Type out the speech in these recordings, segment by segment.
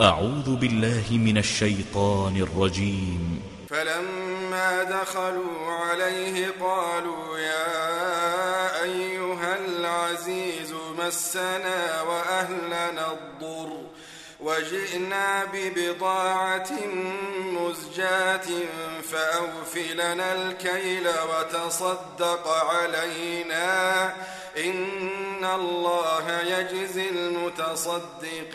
أعوذ بالله من الشيطان الرجيم. فلما دخلوا عليه قالوا يا أيها العزيز مسنا وأهلنا الضر وجئنا ببضاعة مزجاة فأوف لنا الكيل وتصدق علينا. إن الله يجزي المتصدقين.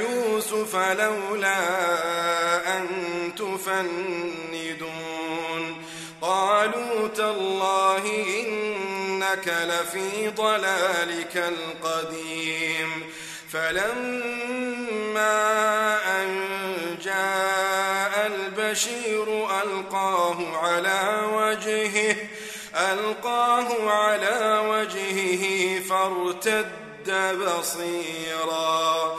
يوسف لولا أن تفندون. قالوا تالله إنك لفي ضلالك القديم. فلما أن جاء البشير ألقاه على وجهه ألقاه على وجهه فارتد بصيرا.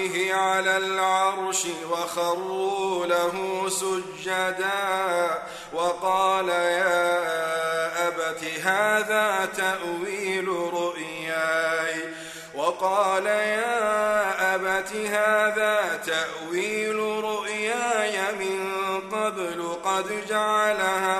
أبويه على العرش وخروا له سجدا وقال يا أبت هذا تأويل رؤياي وقال يا أبت هذا تأويل رؤياي من قبل قد جعلها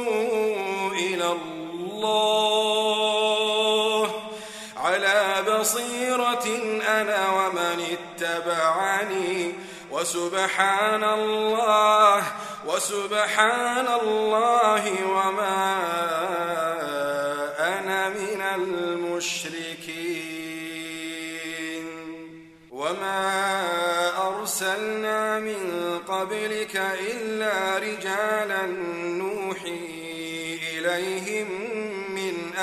الله. على بصيرة أنا ومن اتبعني. وسبحان الله وسبحان الله وما أنا من المشركين. وما أرسلنا من قبلك إلا رجالا نوحي إليهم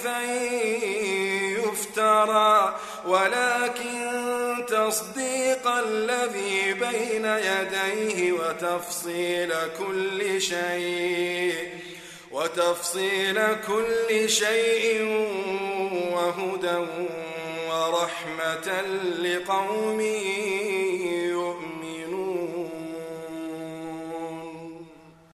حديثا يفترى ولكن تصديق الذي بين يديه وتفصيل كل شيء وتفصيل كل شيء وهدى ورحمة لقوم